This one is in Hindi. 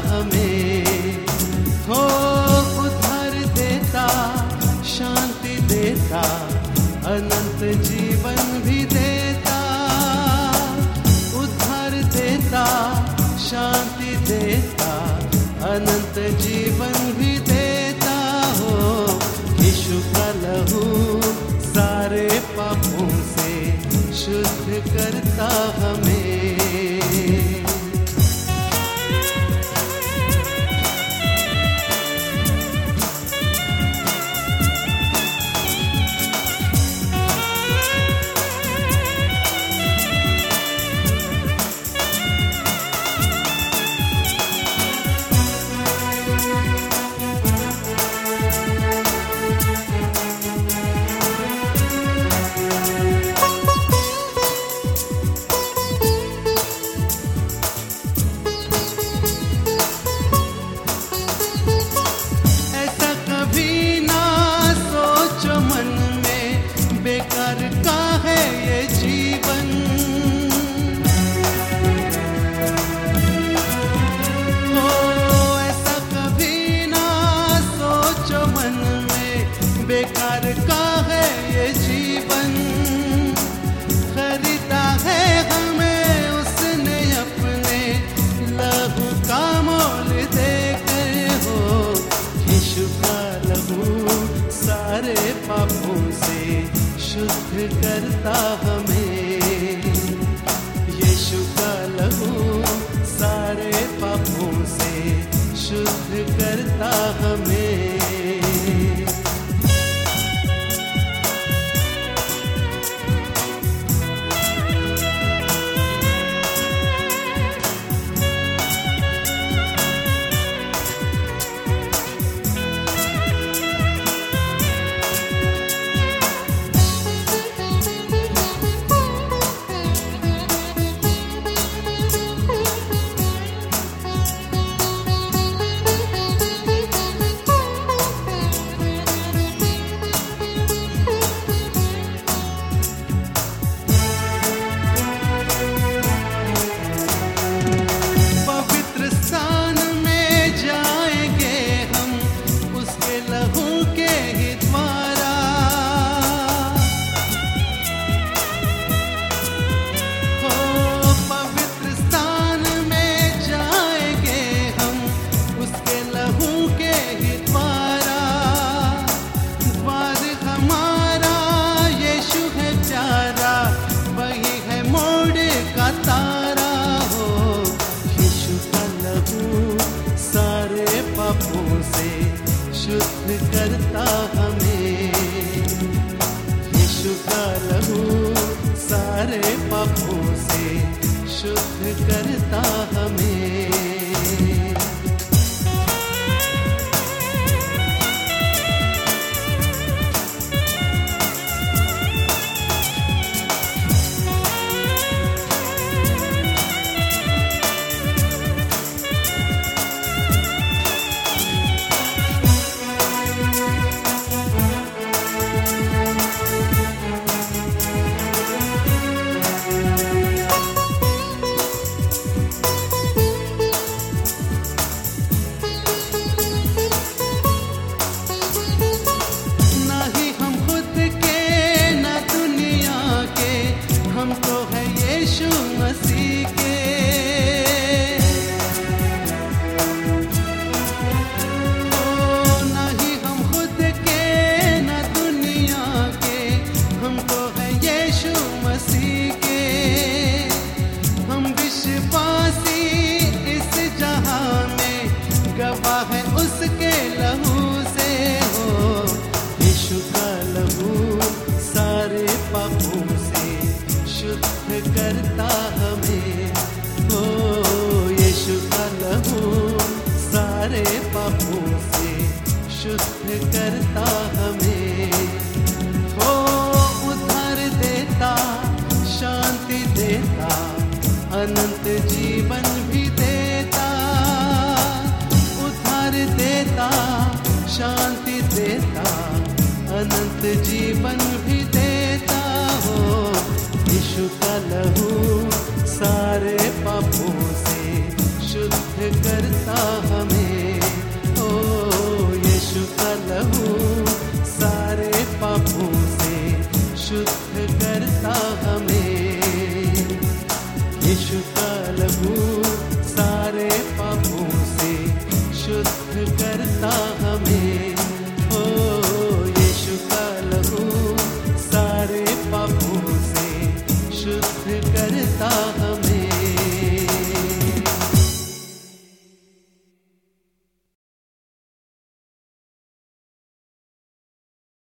हमें। हो उधर देता, शांति देता, अनंत जीवन भी देता। उधर देता, शांति देता, अनंत जीवन भी देता। हो, यीशु का लहू सारे पापों से शुद्ध करता हमें। करता हमें। यीशु का लहू सारे पापों से शुद्ध करता मुग्ध करता हमें। हो उधर देता, शांति देता, अनंत जीवन भी देता। उधर देता, शांति देता, अनंत जीवन